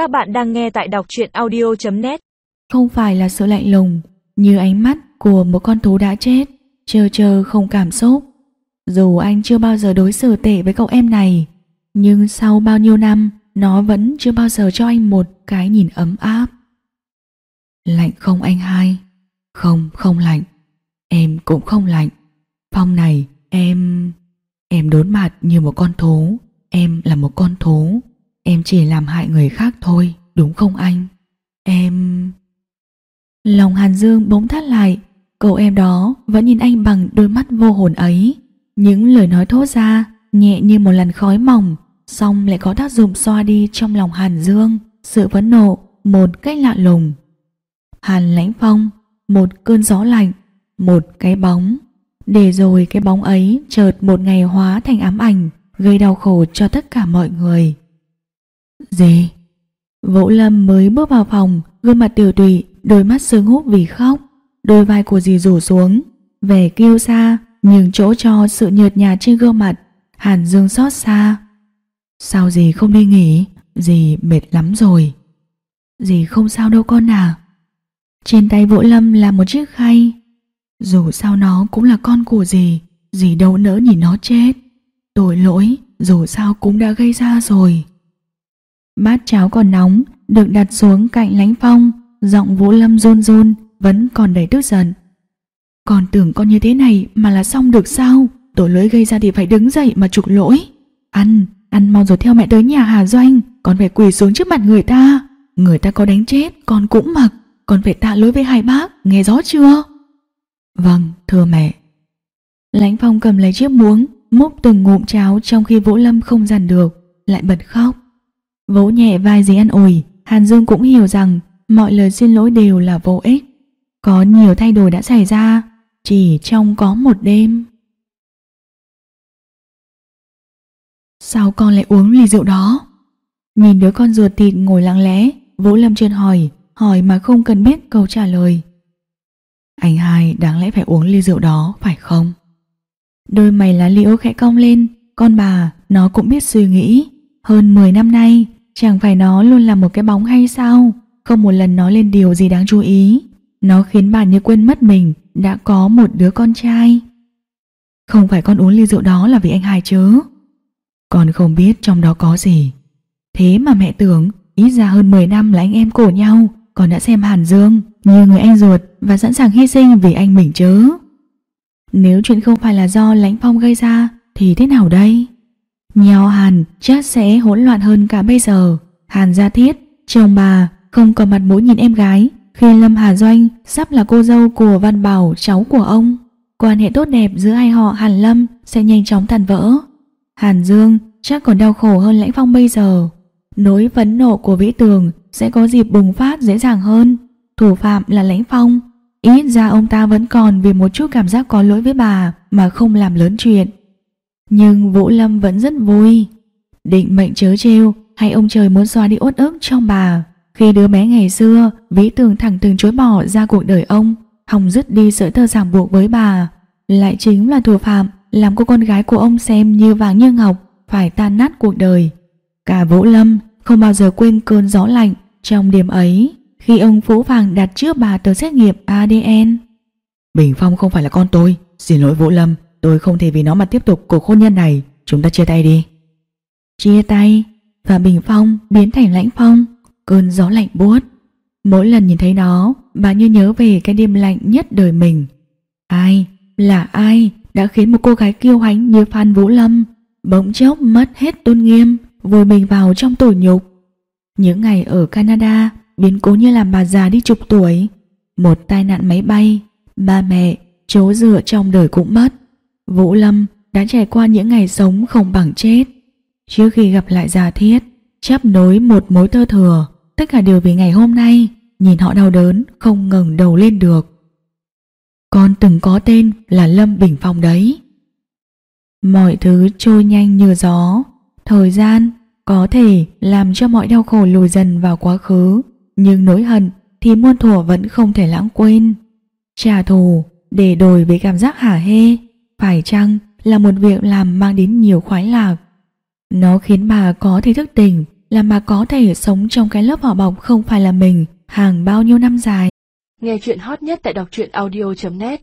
Các bạn đang nghe tại đọc truyện audio.net Không phải là sự lạnh lùng Như ánh mắt của một con thú đã chết Chờ chờ không cảm xúc. Dù anh chưa bao giờ đối xử tệ với cậu em này Nhưng sau bao nhiêu năm Nó vẫn chưa bao giờ cho anh một cái nhìn ấm áp. Lạnh không anh hai? Không, không lạnh. Em cũng không lạnh. Phong này, em... Em đốn mặt như một con thú. Em là một con thú. Em chỉ làm hại người khác thôi, Đúng không anh? Em... Lòng Hàn Dương bỗng thắt lại. Cậu em đó vẫn nhìn anh bằng đôi mắt vô hồn ấy. Những lời nói thốt ra, Nhẹ như một làn khói mỏng Xong lại có tác dụng xoa đi trong lòng Hàn Dương Sự vấn nộ, Một cách lạ lùng. Hàn lãnh phong, Một cơn gió lạnh, Một cái bóng. Để rồi cái bóng ấy chợt một ngày hóa thành ám ảnh, Gây đau khổ cho tất cả mọi người gì? Vũ Lâm mới bước vào phòng, gương mặt tiểu tụy, đôi mắt sưng húp vì khóc. Đôi vai của dì rủ xuống, vẻ kiêu xa, nhưng chỗ cho sự nhợt nhạt trên gương mặt. Hàn Dương xót xa. Sao dì không đi nghỉ? Dì mệt lắm rồi. Dì không sao đâu con à. Trên tay Vũ Lâm là một chiếc khay. Dù sao nó cũng là con của dì, dì đâu nỡ nhìn nó chết. Tội lỗi, dù sao cũng đã gây ra rồi. Bát cháo còn nóng, được đặt xuống cạnh lánh phong, giọng Vũ Lâm run run, vẫn còn đầy tức giận. Còn tưởng con như thế này mà là xong được sao? Tội lỗi gây ra thì phải đứng dậy mà trục lỗi. Ăn, ăn mau rồi theo mẹ tới nhà Hà Doanh, con phải quỳ xuống trước mặt người ta. Người ta có đánh chết, con cũng mặc, con phải tạ lỗi với hai bác, nghe rõ chưa? Vâng, thưa mẹ. Lãnh Phong cầm lấy chiếc muỗng, múc từng ngụm cháo trong khi Vũ Lâm không dằn được, lại bật khóc. Vỗ nhẹ vai dì an ủi, Hàn Dương cũng hiểu rằng mọi lời xin lỗi đều là vô ích. Có nhiều thay đổi đã xảy ra, chỉ trong có một đêm. Sao con lại uống ly rượu đó? Nhìn đứa con ruột thịt ngồi lặng lẽ, Vũ Lâm trơn hỏi, hỏi mà không cần biết câu trả lời. Anh hai đáng lẽ phải uống ly rượu đó, phải không? Đôi mày lá liễu khẽ cong lên, con bà, nó cũng biết suy nghĩ. Hơn 10 năm nay, Chẳng phải nó luôn là một cái bóng hay sao? Không một lần nó lên điều gì đáng chú ý. Nó khiến bà như quên mất mình, Đã có một đứa con trai. Không phải con uống ly rượu đó là vì anh Hải chứ? Con không biết trong đó có gì. Thế mà mẹ tưởng, Ít ra hơn 10 năm là anh em cổ nhau Còn đã xem Hàn Dương Như người anh ruột Và sẵn sàng hy sinh vì anh mình chứ. Nếu chuyện không phải là do lãnh phong gây ra, Thì thế nào đây? Nhào Hàn chắc sẽ hỗn loạn hơn cả bây giờ. Hàn gia thiết, chồng bà không có mặt mũi nhìn em gái khi Lâm Hà Doanh sắp là cô dâu của Văn Bảo, cháu của ông. Quan hệ tốt đẹp giữa hai họ Hàn Lâm sẽ nhanh chóng tàn vỡ. Hàn Dương chắc còn đau khổ hơn Lãnh Phong bây giờ. Nỗi phẫn nộ của Vĩ Tường sẽ có dịp bùng phát dễ dàng hơn. Thủ phạm là Lãnh Phong. Ít ra ông ta vẫn còn vì một chút cảm giác có lỗi với bà mà không làm lớn chuyện. Nhưng Vũ Lâm vẫn rất vui. Định mệnh chớ trêu hay ông trời muốn xóa đi uất ức trong bà. Khi đứa bé ngày xưa, Vĩ Tường thẳng từng chối bỏ ra cuộc đời ông, hòng dứt đi sợi tơ ràng buộc với bà. Lại chính là thủ phạm làm cô con gái của ông xem như vàng như ngọc, phải tan nát cuộc đời. Cả Vũ Lâm không bao giờ quên cơn gió lạnh trong đêm ấy khi ông Phú Vàng đặt trước bà tờ xét nghiệm ADN. Bình Phong không phải là con tôi, xin lỗi Vũ Lâm, Tôi không thể vì nó mà tiếp tục cuộc hôn nhân này. Chúng ta chia tay đi. Chia tay Và Bình Phong biến thành lãnh phong Cơn gió lạnh buốt. Mỗi lần nhìn thấy nó Bà như nhớ về cái đêm lạnh nhất đời mình. Ai, là ai Đã khiến một cô gái kiêu hãnh như Phan Vũ Lâm Bỗng chốc mất hết tôn nghiêm Vùi mình vào trong tủ nhục? Những ngày ở Canada Biến cố như làm bà già đi chục tuổi. Một tai nạn máy bay Ba mẹ, chỗ dựa trong đời cũng mất. Vũ Lâm đã trải qua những ngày sống không bằng chết. Trước khi gặp lại già Thiết, chấp nối một mối tơ thừa, tất cả đều vì ngày hôm nay, nhìn họ đau đớn, không ngừng đầu lên được. Con từng có tên là Lâm Bình Phong đấy. Mọi thứ trôi nhanh như gió, thời gian có thể làm cho mọi đau khổ lùi dần vào quá khứ, nhưng nỗi hận thì muôn thuở vẫn không thể lãng quên. Trả thù để đổi với cảm giác hả hê phải chăng là một việc làm mang đến nhiều khoái lạc? Nó khiến bà có thể thức tỉnh là bà có thể sống trong cái lớp vỏ bọc không phải là mình hàng bao nhiêu năm dài. Nghe chuyện hot nhất tại đọc truyện audio.net